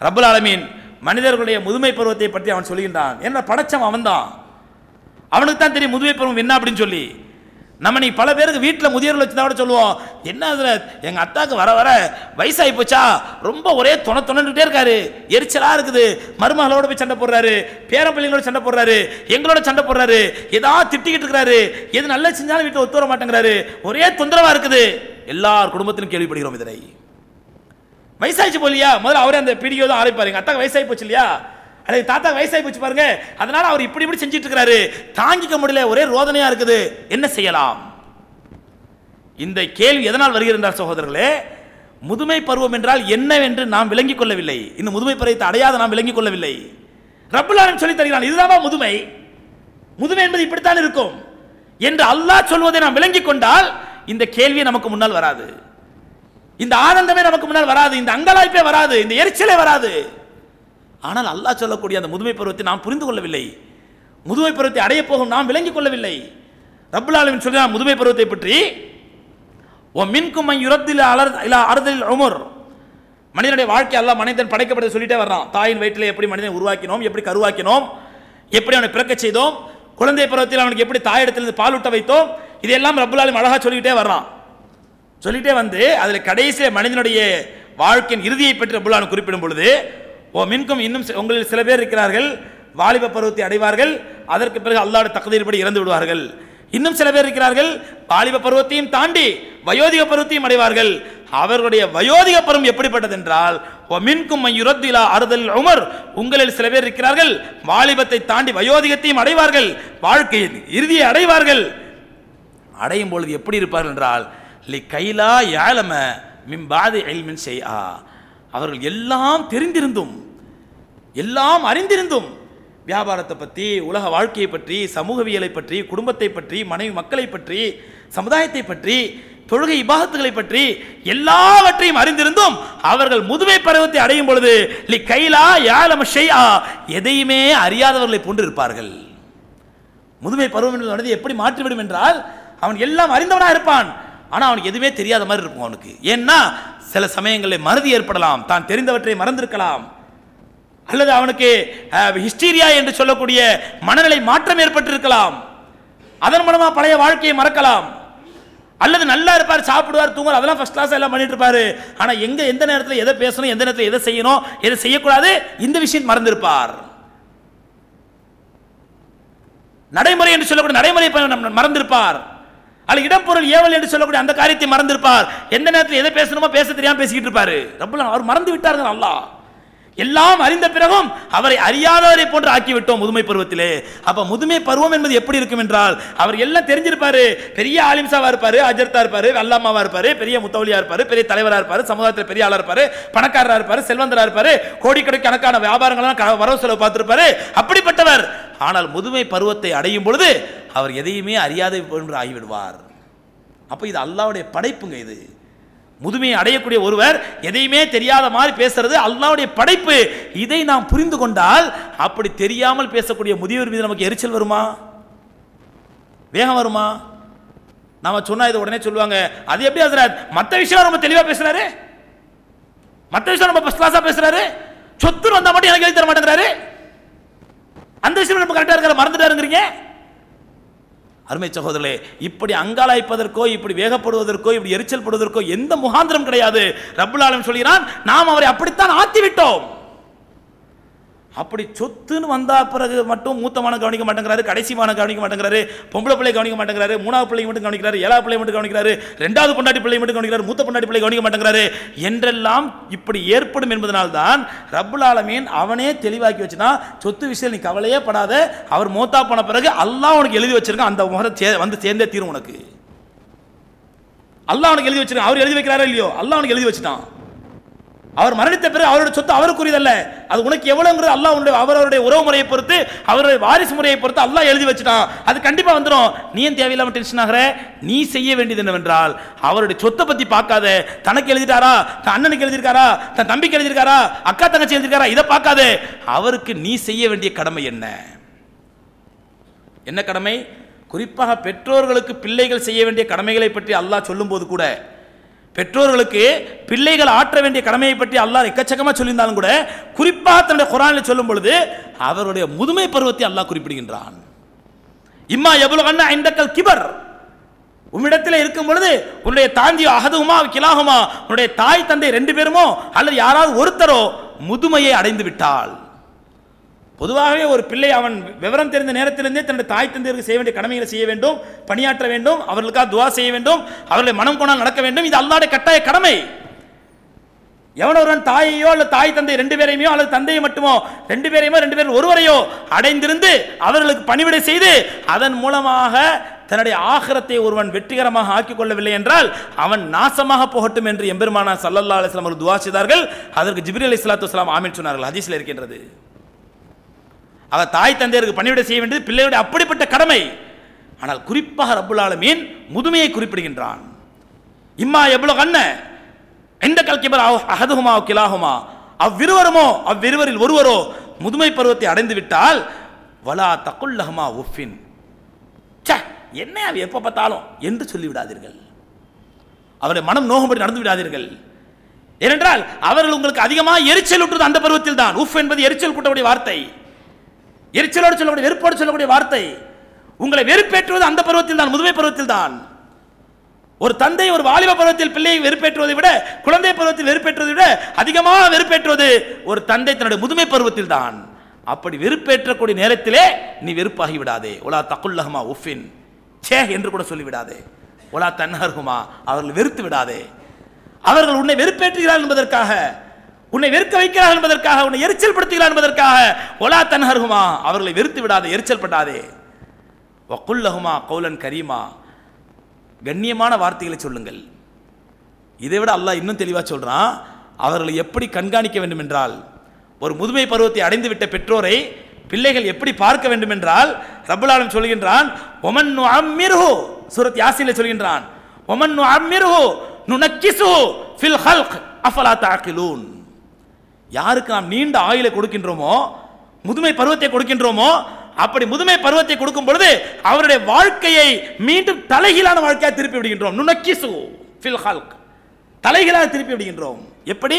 ரபுல் ஆலமீன் மனிதர்களுடைய முதுமை பருவத்தை பற்றி அவன் சொல்கின்றான். என்ன படைச்சவன் அவன்தான். அவனுக்கு தான் தெரியும் முதுமை பருவம் என்ன அப்படின்னு சொல்லி. நம்ம நீ பல பேருக்கு வீட்டில் முதியோர்கள் வச்சுருந்தா கூட சொல்லுவோம். என்ன அதில்? எங்கள் அத்தாக்கு வர வர வயசாகி போச்சா? ரொம்ப ஒரே துணை துணைன்னுட்டே இருக்காரு. எரிச்சலாக இருக்குது. மருமகளோட போய் சண்டை போடுறாரு. பேரம்பிள்ளைங்களோட சண்டை போடுறாரு. எங்களோட சண்டை போடுறாரு. ஏதாவது திட்டிக்கிட்டு இருக்கிறாரு எது நல்லா செஞ்சாலும் வீட்டில் ஒத்து வர மாட்டேங்கிறாரு. ஒரே தொந்தரவாக இருக்குது. எல்லார் குடும்பத்திலும் கேள்விப்படுகிறோம் இதனை. வயசாயிச்சு போலியா? முதல்ல அவரே அந்த பிடிக்கோ தான் ஆரம்பிப்பாருங்க அத்தாக்கு வயசாகி போச்சு இல்லையா? அல்லது தாத்தா வயசாகி போச்சு பாருங்க. அதனால அவர் இப்படி இப்படி செஞ்சுட்டு இருக்கிறாரு தாங்கிக்க முடியல. ஒரே ரோதனையா இருக்குது. என்ன செய்யலாம்? இந்த கேள்வி எதனால் வருகிறார் சகோதரர்களே முதுமை பருவம் என்றால் என்னவென்று நாம் விளங்கிக் கொள்ளவில்லை. இந்த முதுமை பருவத்தை அடையாத நாம் விளங்கிக் கொள்ளவில்லை. ரப்புல்லாலும் சொல்லி தருகிறான் இதுதான் முதுமை. முதுமை என்பது இப்படித்தான் இருக்கும். என்று அல்லாஹ் சொல்வதை நாம் விளங்கிக் கொண்டால் இந்த கேள்வி நமக்கு முன்னால் வராது. இந்த ஆனந்தமே நமக்கு முன்னால் வராது இந்த அங்கலாய்ப்பே வராது இந்த எரிச்சலே வராது. ஆனால் அல்லாஹ் சொல்லக்கூடிய அந்த முதுமை பருவத்தை நாம் புரிந்து கொள்ளவில்லை. முதுமை பருவத்தை அடைய போகும் நாம் விளங்கிக் கொள்ளவில்லை. ரப்புல் சொல்லி சொல்கிறான் முதுமை பருவத்தை பற்றி ஓ மின்கும் யுரத்தில் அலர் இல்லை அறுதலில் உமர். மனிதனுடைய வாழ்க்கை அல்ல மனிதன் படைக்கப்பட்டதை சொல்லிட்டே வர்றான். தாயின் வயிற்றில் எப்படி மனிதனை உருவாக்கினோம் எப்படி கருவாக்கினோம் எப்படி அவனை பிறக்க செய்தோம் குழந்தை பருவத்தில் அவனுக்கு எப்படி தாயிடத்திலிருந்து பாலூட்ட வைத்தோம் இதெல்லாம் ரப்புல் அழகாக சொல்லிக்கிட்டே வர்றான். சொல்லிட்டே வந்து அதில் கடைசியில் மனிதனுடைய வாழ்க்கையின் இறுதியை பற்றி ரபுல்லான் குறிப்பிடும் பொழுது ஓ மின்கும் இன்னும் உங்களில் சில பேர் இருக்கிறார்கள் வாலிப பருவத்தை அடைவார்கள் அதற்கு பிறகு அல்லாட தகுதியின்படி இறந்து விடுவார்கள். இன்னும் சில பேர் இருக்கிறார்கள் வாலிப பருவத்தையும் தாண்டி வயோதிக பருவத்தையும் அடைவார்கள். அவர்களுடைய வயோதிக பருவம் எப்படிப்பட்டது என்றால் ஓ மின்கும் மையுரத்திலா அறுதல் உமர். உங்களில் சில பேர் இருக்கிறார்கள் வாலிபத்தை தாண்டி வயோதிகத்தையும் அடைவார்கள் வாழ்க்கையின் இறுதியை அடைவார்கள். அடையும் பொழுது எப்படி இருப்பார்கள் என்றால் லி கைலா யாழம மிம்பாதி எல்மின் செய்யா அவர்கள் எல்லாம் தெரிந்திருந்தும் எல்லாம் அறிந்திருந்தும் வியாபாரத்தை பற்றி உலக வாழ்க்கையை பற்றி சமூகவியலை பற்றி குடும்பத்தை பற்றி மனைவி மக்களை பற்றி சமுதாயத்தை பற்றி தொழுகை இபாகத்துகளை பற்றி எல்லாவற்றையும் அறிந்திருந்தும் அவர்கள் முதுமை பருவத்தை அடையும் பொழுது லி கைலா யாழம ஷெய்யா எதையுமே அறியாதவர்களை போன்று இருப்பார்கள் முதுமை பருவம் என்பது மனதை எப்படி மாற்றிவிடும் என்றால் அவன் எல்லாம் அறிந்தவனாக இருப்பான். ஆனால் அவனுக்கு எதுவுமே தெரியாத மாதிரி இருக்கும் அவனுக்கு. ஏன்னா சில சமயங்களில் மறதி ஏற்படலாம். தான் தெரிந்தவற்றை மறந்திருக்கலாம். அல்லது அவனுக்கு ஹிஸ்டீரியா என்று சொல்லக்கூடிய மனநிலை மாற்றம் ஏற்பட்டிருக்கலாம். அதன் மூலமா பழைய வாழ்க்கையை மறக்கலாம். அல்லது நல்லா இருப்பார் சாப்பிடுவார் தூங்குவார் அதெல்லாம் ஃபர்ஸ்ட் கிளாஸ் எல்லாம் பண்ணிட்டு இருப்பாரு. ஆனா எங்க எந்த நேரத்தில் எதை பேசணும் எந்த நேரத்தில் எதை செய்யணும் எதை செய்யக்கூடாது இந்த விஷயம் மறந்திருப்பார். நடைமுறை என்று சொல்லக்கூடிய நடைமுறை நம் மறந்திருப்பார். அல்ல இடம்பொருள் ஏவல் என்று சொல்லக்கூடிய அந்த காரியத்தை மறந்திருப்பார். எந்த நேரத்தில் எதை பேசணுமோ பேச தெரியாம பேசிக்கிட்டு இருப்பாரு. ரப்புல் அவர் மறந்து விட்டார்கள் நல்லா எல்லாம் அறிந்த பிறகும் அவரை அறியாதவரை போன்று ஆக்கிவிட்டோம் முதுமை பருவத்திலே. அப்ப முதுமை பருவம் என்பது எப்படி இருக்கும் என்றால் அவர் எல்லாம் தெரிஞ்சிருப்பாரு. பெரிய ஆலிம்சாவா இருப்பாரு அஜர்த்தா இருப்பாரு அல்லாமாவா இருப்பாரு பெரிய முத்தவலியா இருப்பாரு பெரிய தலைவரா இருப்பாரு சமுதாயத்தில் பெரிய ஆளா இருப்பாரு பணக்காரரா இருப்பாரு செல்வந்தரா இருப்பாரு கோடிக்கணக்கான வியாபாரங்கள்லாம் க- வரவு செலவு பார்த்திருப்பாரு. அப்படிப்பட்டவர். ஆனால் முதுமை பருவத்தை அடையும் பொழுது அவர் எதையுமே அறியாத போன்று ஆகிவிடுவார். அப்போ இது அல்லாவுடைய படைப்புங்க இது. முதுமையை அடையக்கூடிய ஒருவர் எதையுமே தெரியாத மாதிரி பேசுறது அல்லாவுடைய படைப்பு. இதை நாம் புரிந்து கொண்டால் அப்படி தெரியாமல் பேசக்கூடிய முதியோர் மீது நமக்கு எரிச்சல் வருமா? வேகம் வருமா? நாம சொன்னா இதை உடனே சொல்லுவாங்க. அது எப்படி ஹசரத்? மற்ற விஷயம் ரொம்ப தெளிவா பேசுறாரு? மற்ற விஷயம் ரொம்ப ஃபஸ்ட் கிளாஸா பேசுறாரு? சொத்து வந்தா மட்டும் எனக்கு எழுதி தர மாட்டேங்கிறாரு? அந்த விஷயம் நம்ம கரெக்டா இருக்கிற மறந்துட்டாருங்கிறீங்க? அருமை சகோதரே இப்படி அங்காளாய்ப்பதற்கோ இப்படி வேகப்படுவதற்கோ இப்படி எரிச்சல் படுவதற்கோ எந்த முகாந்திரம் கிடையாது. ரபுல் ஆலம் சொல்கிறான் நாம் அவரை அப்படித்தான் ஆத்தி விட்டோம் அப்படி சொத்துன்னு வந்தா பிறகு மட்டும் மூத்தமான கவனிக்க மாட்டேங்கிறாரு கடைசிமான கவனிக்க மாட்டேங்கிறாரு பொம்பளை பிள்ளை கவனிக்க மாட்டேங்கிறாரு மூணாவது பிள்ளை மட்டும் கவனிக்கிறாரு ஏழாவது பிள்ளை மட்டும் கவனிக்கிறாரு ரெண்டாவது பொண்டாட்டி பிள்ளை மட்டும் கவனிக்கிறாரு மூத்த பொண்டாட்டி பிள்ளை கவனிக்க மாட்டேங்கிறாரு. என்றெல்லாம் இப்படி ஏற்படும் என்பதனால்தான் ரப்புல் ஆலமீன் அவனே தெளிவாக்கி வச்சுனா சொத்து விஷயம் நீ கவலையே படாத அவர் மூத்தா போன பிறகு அல்லாஹ் உனக்கு எழுதி வச்சிருக்கான் அந்த முறை சே- வந்து சேர்ந்தே தீரும் உனக்கு. அல்லாஹ் உனக்கு எழுதி வச்சிருக்கான் அவர் எழுதி வைக்கிறாரா இல்லையோ? அல்லா உனக்கு எழுதி வச்சுட்டான். அவர் மரணித்த பிறகு அவருடைய சொத்து அவருக்குரியதல்ல. அது உனக்கு எவ்வளவுங்கிறது அல்லாஹ் உண்டு அவரவருடைய உறவு முறையை பொறுத்து அவருடைய வாரிசு முறையை பொறுத்து அல்லாஹ் எழுதி வச்சுட்டான். அது கண்டிப்பா வந்துடும் நீ ஏன் தேவையில்லாம டென்ஷன் ஆகிற? நீ செய்ய வேண்டியது என்னவென்றால் அவருடைய சொத்தை பத்தி பார்க்காத. தனக்கு எழுதிட்டாரா? தன் அண்ணனுக்கு எழுதியிருக்காரா? தன் தம்பிக்கு எழுதியிருக்காரா? அக்கா தங்கச்சி எழுதியிருக்காரா? இதை பார்க்காத. அவருக்கு நீ செய்ய வேண்டிய கடமை என்ன? என்ன கடமை? குறிப்பாக பெற்றோர்களுக்கு பிள்ளைகள் செய்ய வேண்டிய கடமைகளை பற்றி அல்லாஹ் சொல்லும்போது கூட பெற்றோர்களுக்கு பிள்ளைகள் ஆற்ற வேண்டிய கடமையை பற்றி அல்லாஹ் எக்கச்சக்கமாக சொல்லியிருந்தாலும் கூட குறிப்பாக தன்னுடைய குரானில் சொல்லும் பொழுது அவருடைய முதுமை பருவத்தை அல்லாஹ் குறிப்பிடுகின்றான். இம்மா எவ்வளவு கண்ணா ஐந்தக்கல் கிபர். உம்மிடத்தில் இருக்கும் பொழுது உன்னுடைய தாந்தியோ அகதுமா கிலாகுமா உன்னுடைய தாய் தந்தை ரெண்டு பேருமோ அல்லது யாராவது ஒருத்தரோ முதுமையை அடைந்து விட்டால் பொதுவாகவே ஒரு பிள்ளை அவன் விவரம் தெரிந்த நேரத்திலிருந்தே தன்னுடைய தாய் தந்தையருக்கு செய்ய வேண்டிய கடமைகளை செய்ய வேண்டும் பணியாற்ற வேண்டும் அவர்களுக்காக துவா செய்ய வேண்டும் அவர்களை மனம் கொண்டால் நடக்க வேண்டும். இது அல்லாடைய கட்டாய கடமை. எவன் ஒருவன் தாயையோ அல்லது தாய் தந்தை ரெண்டு பேரையுமோ அல்லது தந்தையை மட்டுமோ ரெண்டு பேரையுமோ ரெண்டு பேரும் ஒருவரையோ அடைந்திருந்து அவர்களுக்கு பணிவிடை செய்து அதன் மூலமாக தன்னுடைய ஆகரத்தை ஒருவன் வெற்றிகரமாக ஆக்கிக் கொள்ளவில்லை என்றால் அவன் நாசமாக போகட்டும் என்று எம்பெருமானா சல்லல்லா அலிஸ்லாம் அவர்கள் துவா செய்தார்கள். அதற்கு ஜிபிரி அலி இஸ்லாத்து வஸ்லாம் ஆமின் சொன்னார்கள். ஹதீஸில் இருக்கின்றது. அவர் தாய் தந்தையருக்கு பணிவிட செய்ய வேண்டியது பிள்ளையுடைய அப்படிப்பட்ட கடமை. ஆனால் குறிப்பாக ரப்புல் ஆலமீன் முதுமையை குறிப்பிடுகின்றான். இம்மா எவ்வளவு கண்ண? எந்த கல்கிபர்? அகதுகுமா கிலாகுமா அவ்விருவருமோ? அவ்விருவரில் ஒருவரோ? முதுமை பருவத்தை அடைந்து விட்டால் வலா தக்குல்லஹமா உஃபின் ச்சே என்ன அவ எப்போ பார்த்தாலும் என்று சொல்லிவிடாதீர்கள். அவரை மனம் நோகும்படி நடந்து விடாதீர்கள். ஏனென்றால் அவர்கள் உங்களுக்கு அதிகமாக எரிச்சல் ஊட்டுவது அந்த பருவத்தில் தான் உஃப் என்பது எரிச்சல் கூட்டக்கூடிய வார்த்தை. எரிச்சலோடு சொல்லக்கூடிய வெறுப்போடு சொல்லக்கூடிய வார்த்தை. உங்களை வெறுப்பேற்றுவது அந்த பருவத்தில் தான் முதுமை பருவத்தில் தான். ஒரு தந்தை ஒரு வாலிப பருவத்தில் பிள்ளையை வெறுப்பேற்றுவதை விட குழந்தை பருவத்தில் வெறுப்பேற்றுவதை விட அதிகமாக வெறுப்பேற்றுவது ஒரு தந்தை தன்னுடைய முதுமை பருவத்தில் தான். அப்படி வெறுப்பேற்றக்கூடிய நேரத்திலே நீ வெறுப்பாகி விடாதே. ஒலா தக்குல்லஹமா உஃபின் சே என்று கூட சொல்லிவிடாதே. ஒலா தன்னர்குமா அவர்கள் வெறுத்து விடாதே. அவர்கள் உன்னை வெறுப்பேற்றுகிறார்கள் என்பதற்காக உன்னை வெறுக்க வைக்கிறார் என்பதற்காக உன்னை எரிச்சல் படுத்துகிறார் என்பதற்காக ஒலா தன்ஹர்ஹுமா அவர்களை வெறுத்து விடாதே எரிச்சல் படாதே வக்குல்லஹுமா கௌலன் கரீமா கண்ணியமான வார்த்தைகளை சொல்லுங்கள். இதை விட அல்லாஹ் இன்னும் தெளிவாக சொல்கிறான் அவர்களை எப்படி கண்காணிக்க வேண்டும் என்றால் ஒரு முதுமை பருவத்தை அடைந்துவிட்ட பெற்றோரை பிள்ளைகள் எப்படி பார்க்க வேண்டும் என்றால் ரப்புலாலம் சொல்கின்றான் ஒமன் அம்மிருஹு சூரத் யாசில சொல்கின்றான் ஒமன் அம்மிருஹு நுனக்கிசு ஃபில் ஹல்க் அஃபலா தாக்கிலூன் யாருக்கு நாம் நீண்ட ஆயுளை கொடுக்கின்றோமோ முதுமை பருவத்தை கொடுக்கின்றோமோ அப்படி முதுமை பருவத்தை கொடுக்கும் பொழுது அவருடைய வாழ்க்கையை மீண்டும் தலைகீழான வாழ்க்கையாக திருப்பி விடுகின்றோம். நுணக்கிசு ஃபில் ஹல்க். தலைகீழாக திருப்பி விடுகின்றோம். எப்படி?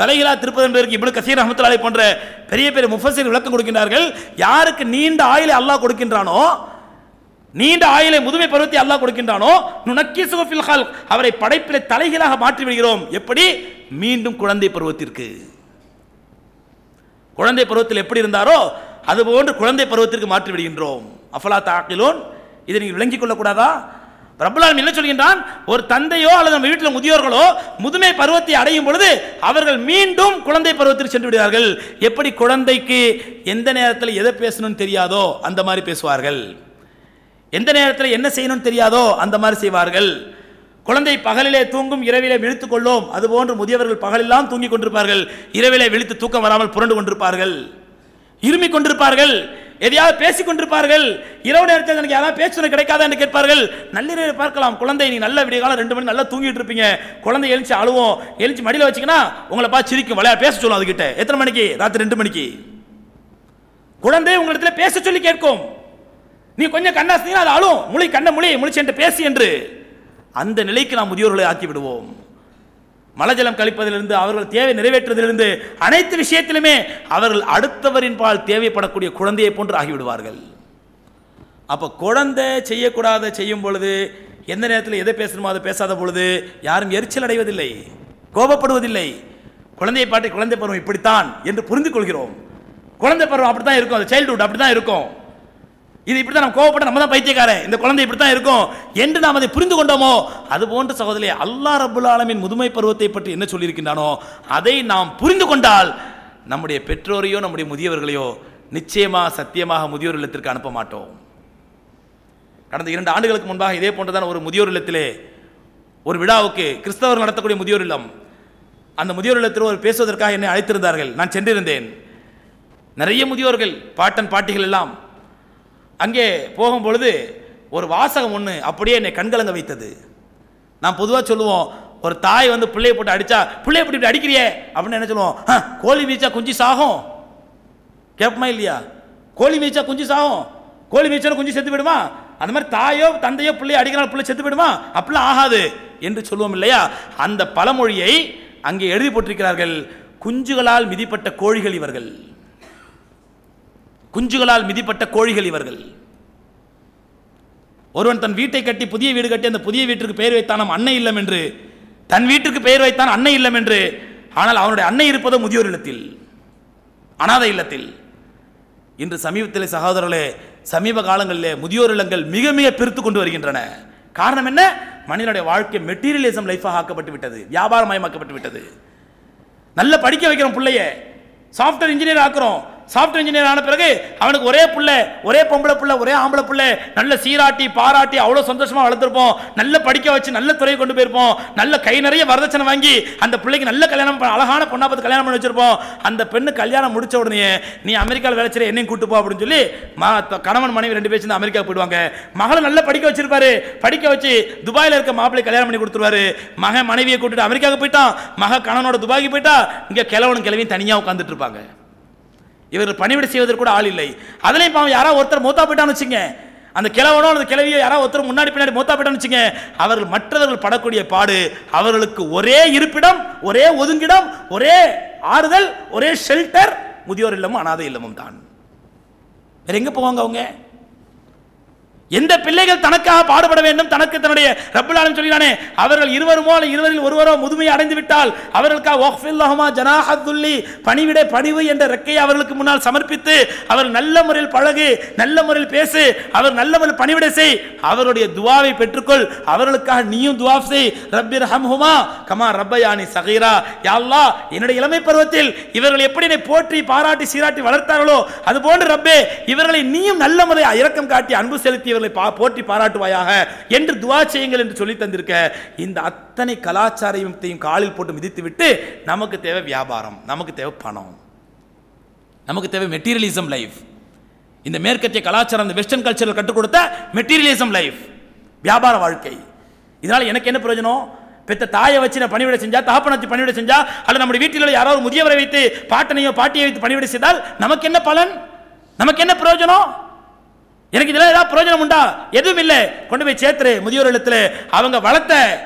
தலைகீழா திருப்பது என்பதற்கு இப்னு கசீர் அஹமத்துல்லாஹி போன்ற பெரிய பெரிய முஃபஸிர் விளக்கம் கொடுக்கின்றார்கள். யாருக்கு நீண்ட ஆயுளை அல்லாஹ் கொடுக்கின்றானோ நீண்ட ஆயுளை முதுமை பருவத்தை அல்லாஹ் கொடுக்கின்றானோ நுணக்கி சுகஃபில் ஹால் அவரை படைப்பிலே தலைகீழாக மாற்றி விடுகிறோம். எப்படி? மீண்டும் குழந்தை பருவத்திற்கு. குழந்தை பருவத்தில் எப்படி இருந்தாரோ அதுபோன்று குழந்தை பருவத்திற்கு மாற்றி விடுகின்றோம். அஃபலா தாக்கிலோன்? இதை நீங்கள் விளங்கிக் கொள்ளக்கூடாதா? பிரபலாலம் என்ன சொல்கின்றான்? ஒரு தந்தையோ அல்லது நம்ம வீட்டில் முதியோர்களோ முதுமை பருவத்தை அடையும் பொழுது அவர்கள் மீண்டும் குழந்தை பருவத்திற்கு சென்று விடுவார்கள். எப்படி குழந்தைக்கு எந்த நேரத்தில் எதை பேசணும்னு தெரியாதோ அந்த மாதிரி பேசுவார்கள். எந்த நேரத்தில் என்ன செய்யணும்னு தெரியாதோ அந்த மாதிரி செய்வார்கள். குழந்தை பகலிலே தூங்கும் இரவிலே விழித்துக் கொள்ளும். அதுபோன்று முதியவர்கள் பகலெல்லாம் தூங்கிக் கொண்டிருப்பார்கள். இரவிலே விழித்து தூக்கம் வராமல் புரண்டு கொண்டிருப்பார்கள். இருமிக் கொண்டிருப்பார்கள். எதையாவது பேசிக் கொண்டிருப்பார்கள். இரவு நேரத்தில் எனக்கு யாராவது பேச்சு கிடைக்காதா என்று கேட்பார்கள். நள்ளிரவு பார்க்கலாம். குழந்தை நீ நல்ல விடிய காலம் ரெண்டு மணி நல்லா தூங்கிட்டு இருப்பீங்க. குழந்தை எழுச்சி அழுவோம். எழுச்சி மடியில் வச்சிங்கன்னா உங்களை பார்த்து சிரிக்கும். விளையா பேச சொல்லும் அதுகிட்ட. எத்தனை மணிக்கு? ராத்திரி ரெண்டு மணிக்கு. குழந்தை உங்களிடத்துல பேச சொல்லி கேட்கும். நீ கொஞ்சம் கண்ணாசினா அது அழும். முழி கண்ண முழி முழிச்சு பேசி என்று. அந்த நிலைக்கு நாம் முதியோர்களை ஆக்கி விடுவோம். மலஜலம் கழிப்பதிலிருந்து அவர்கள் தேவை நிறைவேற்றுவதிலிருந்து அனைத்து விஷயத்திலுமே அவர்கள் அடுத்தவரின் பால் தேவைப்படக்கூடிய குழந்தையை போன்று ஆகிவிடுவார்கள். அப்போ குழந்தை செய்யக்கூடாத செய்யும் பொழுது எந்த நேரத்தில் எதை பேசணுமோ அதை பேசாத பொழுது யாரும் எரிச்சல் அடைவதில்லை கோபப்படுவதில்லை. குழந்தையை பாட்டி குழந்தை பருவம் இப்படித்தான் என்று புரிந்து கொள்கிறோம் குழந்தை பருவம் அப்படி தான் இருக்கும் அந்த சைல்டுஹுட் அப்படி தான் இருக்கும். இது இப்படி தான் நம்ம கோவப்பட்ட நம்ம தான் பைத்தியக்கார இந்த குழந்தை இப்படி தான் இருக்கும். என்று நாம் அதை புரிந்து கொண்டோமோ? அது போன்ற சகோதரி அல்லாஹ் ரபுல் ஆலமின் முதுமை பருவத்தை பற்றி என்ன சொல்லியிருக்கின்றானோ அதை நாம் புரிந்து கொண்டால் நம்முடைய பெற்றோரையோ நம்முடைய முதியவர்களையோ நிச்சயமாக சத்தியமாக முதியோர் இல்லத்திற்கு அனுப்ப மாட்டோம். கடந்த இரண்டு ஆண்டுகளுக்கு முன்பாக இதே போன்றதான ஒரு முதியோர் இல்லத்திலே ஒரு விழாவுக்கு கிறிஸ்தவர்கள் நடத்தக்கூடிய முதியோர் இல்லம். அந்த முதியோர் இல்லத்தில் ஒரு பேசுவதற்காக என்னை அழைத்திருந்தார்கள். நான் சென்றிருந்தேன். நிறைய முதியோர்கள் பாட்டன் பாட்டிகள் எல்லாம் அங்கே போகும் பொழுது ஒரு வாசகம் ஒன்று அப்படியே என்னை கண்கலங்க வைத்தது. நான் பொதுவாக சொல்லுவோம் ஒரு தாய் வந்து பிள்ளையை போட்டு அடித்தா பிள்ளைய போட்டு இப்படி அடிக்கிறியே? அப்படின்னு என்ன சொல்லுவோம் "ஆ, கோழி மீச்சா குஞ்சு சாகும். கேட்பமா இல்லையா? கோழி மீச்சா குஞ்சு சாகும். கோழி மீச்சா குஞ்சு செத்து விடுமா? அந்த மாதிரி தாயோ தந்தையோ பிள்ளையோ அடிக்கிறாள் பிள்ளை செத்து விடுமா? அப்படிலாம் ஆகாது. என்று சொல்லுவோம் இல்லையா? அந்த பழமொழியை அங்கே எழுதி போட்டிருக்கிறார்கள் குஞ்சுகளால் மிதிப்பட்ட கோழிகள் இவர்கள். குஞ்சுகளால் மிதிப்பட்ட கோழிகள் இவர்கள். ஒருவன் தன் வீட்டை கட்டி புதிய வீடு கட்டி அந்த புதிய வீட்டிற்கு பெயர் வைத்தான் அன்னை இல்லம் என்று. தன் வீட்டிற்கு பெயர் வைத்தான் அன்னை இல்லம் என்று. ஆனால் அவனுடைய அன்னை இருப்பதோ முதியோர் இல்லத்தில் அனாதை இல்லத்தில். இன்று சமீபத்திலே சகோதரர்களே சமீப காலங்களிலே முதியோர் இல்லங்கள் மிக மிக பெருத்து கொண்டு வருகின்றன. காரணம் என்ன? மனிதனுடைய வாழ்க்கை மெட்டீரியலிசம் லைஃபாக ஆக்கப்பட்டு விட்டது. வியாபாரமயமாக்கப்பட்டு விட்டது. நல்ல படிக்க வைக்கிறோம் பிள்ளைய. சாஃப்ட்வேர் இன்ஜினியர் ஆக்குறோம். சாஃப்ட்வேர் இன்ஜினியர் ஆன பிறகு அவனுக்கு ஒரே புள்ள ஒரே பொம்பளை புள்ள ஒரே ஆம்பளை புள்ள நல்ல சீராட்டி பாராட்டி அவ்வளோ சந்தோஷமா வளர்த்துருப்போம். நல்ல படிக்க வச்சு நல்ல துறையை கொண்டு போயிருப்போம். நல்ல கை நிறைய வரதட்சணை வாங்கி அந்த பிள்ளைக்கு நல்ல கல்யாணம் பண்ண- அழகான பொண்ணா பார்த்து கல்யாணம் பண்ணி வச்சிருப்போம். அந்த பெண்ணு கல்யாணம் முடிச்ச உடனே நீ அமெரிக்காவில் வேலை செய்ய என்னையும் கூட்டு போ அப்படின்னு சொல்லி த- கணவன் மனைவி ரெண்டு பேர் சேர்ந்து அமெரிக்கா போயிடுவாங்க. மகளை நல்லா படிக்க வச்சிருப்பாரு. படிக்க வச்சு துபாயில் இருக்க மாப்பிள்ளை கல்யாணம் பண்ணி கொடுத்துருவாரு. மகன் மனைவியை கூட்டிட்டு அமெரிக்காவுக்கு போயிட்டான். மக கணவனோட துபாய்க்கு போயிட்டா இங்கே கிழவனும் கிழவியும் தனியாக உட்காந்துட்டு இருப்பாங்க. இவர்கள் பணிவிட செய்வதற்கு கூட ஆள் இல்லை. அதுலேயும் பாவம் யாராவது ஒருத்தர் மூத்தா போயிட்டான்னு வச்சுங்க. அந்த கிழவனோ அந்த கிழவியோ யாராவது ஒருத்தர் முன்னாடி பின்னாடி மூத்தா போயிட்டான்னு வச்சுங்க. அவர்கள் மற்றவர்கள் படக்கூடிய பாடு அவர்களுக்கு ஒரே இருப்பிடம் ஒரே ஒதுங்கிடம் ஒரே ஆறுதல் ஒரே ஷெல்டர் முதியோர் இல்லமும் அனாதை இல்லமும் தான். வேற எங்கே போவாங்க அவங்க? எந்த பிள்ளைகள் தனக்காக பாடுபட வேண்டும்? தனக்கு தன்னுடைய ரப்புலாலும் சொல்கிறானே அவர்கள் இருவருமோ அல்ல இருவரில் ஒருவரோ முதுமையை அடைந்து விட்டால் அவர்களுக்காக வக்ஃபில்லஹுமா ஜனாஹத்துல்லி பணிவிட பணிவு என்ற ரெக்கையை அவர்களுக்கு முன்னால் சமர்ப்பித்து அவர் நல்ல முறையில் பழகு நல்ல முறையில் பேசு அவர் நல்ல முறையில் பணிவிட செய் அவருடைய துவாவை பெற்றுக்கொள் அவர்களுக்காக நீயும் துவா செய் ரப்பிர் ஹம்ஹுமா கமா ரப்பயானி சகீரா. யா என்னுடைய இளமை பருவத்தில் இவர்கள் எப்படி என்னை போற்றி பாராட்டி சீராட்டி வளர்த்தார்களோ அதுபோன்று ரப்பே இவர்களை நீயும் நல்ல முறை இறக்கம் காட்டி அன்பு செலுத்தி இவர்களை பா- போற்றி பாராட்டுவாயாக என்று துவா செய்யுங்கள் என்று சொல்லி தந்திருக்க இந்த அத்தனை கலாச்சாரத்தையும் காலில் போட்டு மிதித்து விட்டு நமக்கு தேவை வியாபாரம் நமக்கு தேவை பணம் நமக்கு தேவை மெட்டீரியலிசம் லைஃப் இந்த மேற்கத்திய கலாச்சாரம் இந்த வெஸ்டர்ன் கல்ச்சரில் கற்றுக் கொடுத்த மெட்டீரியலிசம் லைஃப் வியாபார வாழ்க்கை. இதனால் எனக்கு என்ன பிரயோஜனம்? பெத்த தாயை வச்சு நான் பணிவிட செஞ்சா தகப்பனத்தை பணிவிட செஞ்சா அல்லது நம்முடைய வீட்டில் உள்ள யாராவது முதியவரை வைத்து பாட்டனையோ பாட்டியை வைத்து பணிவிடை செய்தால் நமக்கு என்ன பலன்? நமக்கு என்ன பிரயோஜனம்? எனக்கு இதெல்லாம் ஏதாவது பிரயோஜனம் உண்டா? எதுவும் இல்லை. கொண்டு போய் சேர்த்துரு. முதியோர் இல்லத்தில் அவங்க வளர்த்த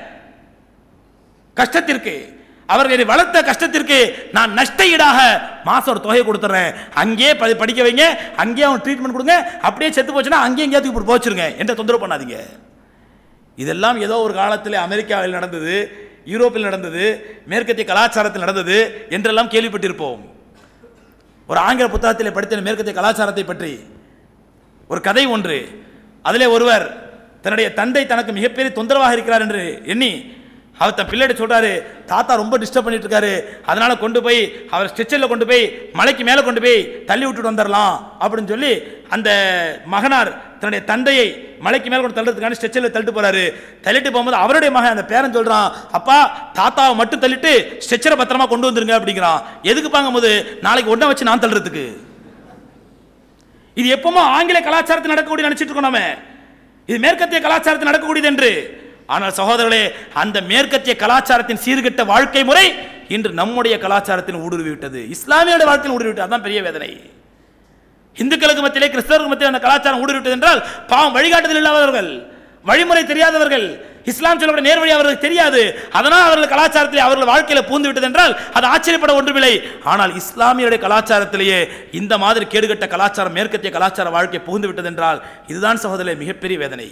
கஷ்டத்திற்கு அவர்களை வளர்த்த கஷ்டத்திற்கு நான் நஷ்ட ஈடாக மாசம் ஒரு தொகையை கொடுத்துறேன். அங்கேயே படி- படிக்க வைங்க. அங்கேயே அவன் ட்ரீட்மெண்ட் கொடுங்க. அப்படியே செத்து போச்சுன்னா அங்கேயே எங்கேயாவது போட்டு போச்சிருங்க. என்ற தொந்தரவு பண்ணாதீங்க. இதெல்லாம் ஏதோ ஒரு காலத்தில் அமெரிக்காவில் நடந்தது யூரோப்பில் நடந்தது மேற்கத்திய கலாச்சாரத்தில் நடந்தது என்றெல்லாம் கேள்விப்பட்டிருப்போம். ஒரு ஆங்கில புத்தகத்தில் படித்த மேற்கத்திய கலாச்சாரத்தை பற்றி. ஒரு கதை ஒன்று. அதிலே ஒருவர் தன்னுடைய தந்தை தனக்கு மிகப்பெரிய தொந்தரவாக இருக்கிறார் என்று எண்ணி அவர் தன் பிள்ளைகிட்ட சொல்கிறாரு தாத்தா ரொம்ப டிஸ்டர்ப் பண்ணிட்டு இருக்காரு அதனால் கொண்டு போய் அவர் ஸ்ட்ரெச்சரில் கொண்டு போய் மலைக்கு மேலே கொண்டு போய் தள்ளி விட்டுட்டு வந்துடலாம் அப்படின்னு சொல்லி அந்த மகனார் தன்னுடைய தந்தையை மலைக்கு மேலே கொண்டு தள்ளுறதுக்கான ஸ்ட்ரெச்சரில் தள்ளிட்டு போகிறாரு தள்ளிட்டு போகும்போது அவருடைய மகன் அந்த பேரன் சொல்கிறான் அப்பா தாத்தாவை மட்டும் தள்ளிட்டு ஸ்ட்ரெச்சரை பத்திரமா கொண்டு வந்துருங்க அப்படிங்கிறான். எதுக்கு பாங்கும்போது நாளைக்கு ஒன்றை வச்சு நான் தள்ளுறதுக்கு. இது எப்பவுமே ஆங்கில கலாச்சாரத்தில் நடக்கக்கூடிய நினைச்சிட்டு இருக்கோம் நாம. இது மேற்கத்திய கலாச்சாரத்தில் நடக்கக்கூடியது என்று. ஆனால் சகோதரர்களே அந்த மேற்கத்திய கலாச்சாரத்தின் சீர்கெட்ட வாழ்க்கை முறை இன்று நம்முடைய கலாச்சாரத்தில் ஊடுருவி விட்டது இஸ்லாமியோட வாழ்க்கையில் ஊடுருவிட்டது அதான் பெரிய வேதனை. இந்துக்களுக்கு மத்தியிலே கிறிஸ்தவர்களுக்கு மத்தியிலே அந்த கலாச்சாரம் ஊடுருவிட்டது என்றால் பாவம் வழிகாட்டுதல் இல்லாதவர்கள் வழிமுறை தெரியாதவர்கள் இஸ்லாம் சொல்லக்கூடிய நேர்வழி அவர்களுக்கு தெரியாது. அதனால் அவர்கள் கலாச்சாரத்தில் அவர்கள் வாழ்க்கையில் பூந்து விட்டது என்றால் அது ஆச்சரியப்பட ஒன்றுமில்லை. ஆனால் இஸ்லாமியருடைய கலாச்சாரத்திலேயே இந்த மாதிரி கேடுகட்ட கலாச்சாரம் மேற்கத்திய கலாச்சார வாழ்க்கை புகுந்து விட்டது என்றால் இதுதான் சகோதரே மிகப்பெரிய வேதனை.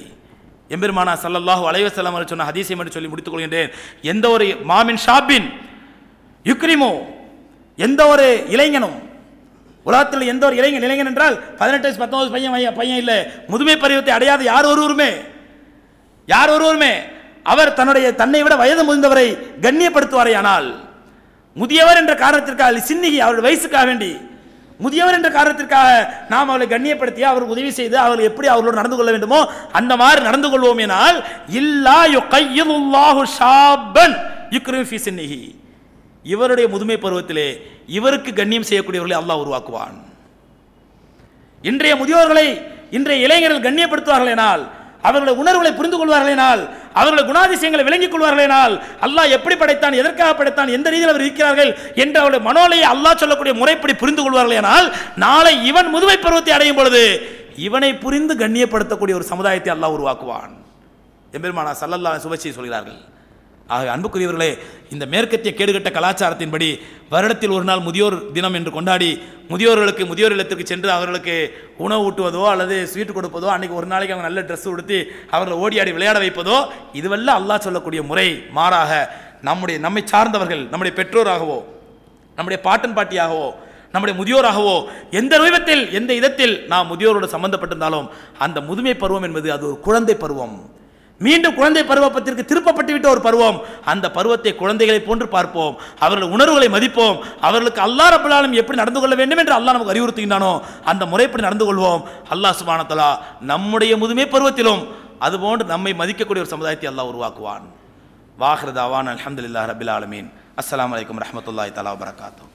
எம்பெருமானா சல்லல்லாஹு அலைவசல்லாம் வஸல்லம் சொன்ன ஹதீஸை மட்டும் சொல்லி முடித்துக் கொள்கின்றேன். எந்த ஒரு மாமின் ஷாபின் யுக்ரிமோ எந்த ஒரு இளைஞனும் உலகத்தில் எந்த ஒரு இளைஞன் இளைஞன் என்றால் பதினெட்டு வயசு பத்தொன்பது பையன் பையன் பையன் இல்லை. முதுமை பருவத்தை அடையாத யார் ஒருவருமே யார் ஒருவருமே அவர் தன்னுடைய தன்னை விட வயது முதிர்ந்தவரை கண்ணியப்படுத்துவாரேயானால் முதியவர் என்ற காரணத்திற்காக சின்னிகி அவருடைய வயசுக்காக வேண்டி முதியவர் என்ற காரணத்திற்காக நாம் அவளை கண்ணியப்படுத்தி அவர் உதவி செய்து அவர்கள் எப்படி அவர்களோடு நடந்து கொள்ள வேண்டுமோ அந்த மாதிரி நடந்து கொள்வோம் எனால் இல்லா யுகையிலுல்லாஹு ஷாபன் யுக்ரிம் ஃபீ சின்னிஹி இவருடைய முதுமை பருவத்திலே இவருக்கு கண்ணியம் செய்யக்கூடியவர்களை அல்லாஹ் உருவாக்குவான். இன்றைய முதியோர்களை இன்றைய இளைஞர்கள் கண்ணியப்படுத்துவார்களேனால் அவர்களுடைய உணர்வுகளை புரிந்து கொள்வார்களேனால் அவர்களுடைய குணாதிசயங்களை விளங்கிக் கொள்வார்களேனால் அல்லாஹ் எப்படி படைத்தான் எதற்காக படைத்தான் எந்த ரீதியில் அவர் இருக்கிறார்கள் என்ற அவருடைய மனோலையை அல்லாஹ் சொல்லக்கூடிய முறைப்படி புரிந்து கொள்வார்களேனால் நாளை இவன் முதுமை பருவத்தை அடையும் பொழுது இவனை புரிந்து கண்ணியப்படுத்தக்கூடிய ஒரு சமுதாயத்தை அல்லாஹ் உருவாக்குவான். எம்பெருமானா சல்லல்லா சுபச்சியை சொல்கிறார்கள். ஆக அன்புக்குரியவர்களே இந்த மேற்கத்திய கேடுகட்ட கலாச்சாரத்தின்படி வருடத்தில் ஒரு நாள் முதியோர் தினம் என்று கொண்டாடி முதியோர்களுக்கு முதியோர் இல்லத்திற்கு சென்று அவர்களுக்கு உணவு ஊட்டுவதோ அல்லது ஸ்வீட் கொடுப்பதோ அன்றைக்கி ஒரு நாளைக்கு அவங்க நல்ல ட்ரெஸ் உடுத்தி அவர்களை ஓடியாடி விளையாட வைப்பதோ இதுவெல்லாம் அல்லாஹ் சொல்லக்கூடிய முறை மாறாக நம்முடைய நம்மை சார்ந்தவர்கள் நம்முடைய பெற்றோராகவோ நம்முடைய பாட்டன் பாட்டியாகவோ நம்முடைய முதியோராகவோ எந்த விதத்தில் எந்த இதத்தில் நாம் முதியோரோடு சம்பந்தப்பட்டிருந்தாலும் அந்த முதுமை பருவம் என்பது அது ஒரு குழந்தை பருவம். மீண்டும் குழந்தை பருவத்திற்கு திருப்பப்பட்டுவிட்ட ஒரு பருவம். அந்த பருவத்தை குழந்தைகளை போன்று பார்ப்போம். அவர்கள் உணர்வுகளை மதிப்போம். அவர்களுக்கு அல்லாஹ் ரப்பல் எப்படி நடந்து கொள்ள வேண்டும் என்று அல்லாஹ் நமக்கு அறிவுறுத்துகின்றானோ அந்த முறைப்படி நடந்து கொள்வோம். அல்லாஹ் சுபானத்தலா நம்முடைய முதுமை பருவத்திலும் அதுபோன்று நம்மை மதிக்கக்கூடிய ஒரு சமுதாயத்தை அல்லாஹ் உருவாக்குவான். வாஹ்ரதாவான் அலமதுல்லா ரபில் ஆலமீன். அஸ்லாம் வலைக்கம் ரஹமத்துல்லாய் தலா வபரகாத்துஹு.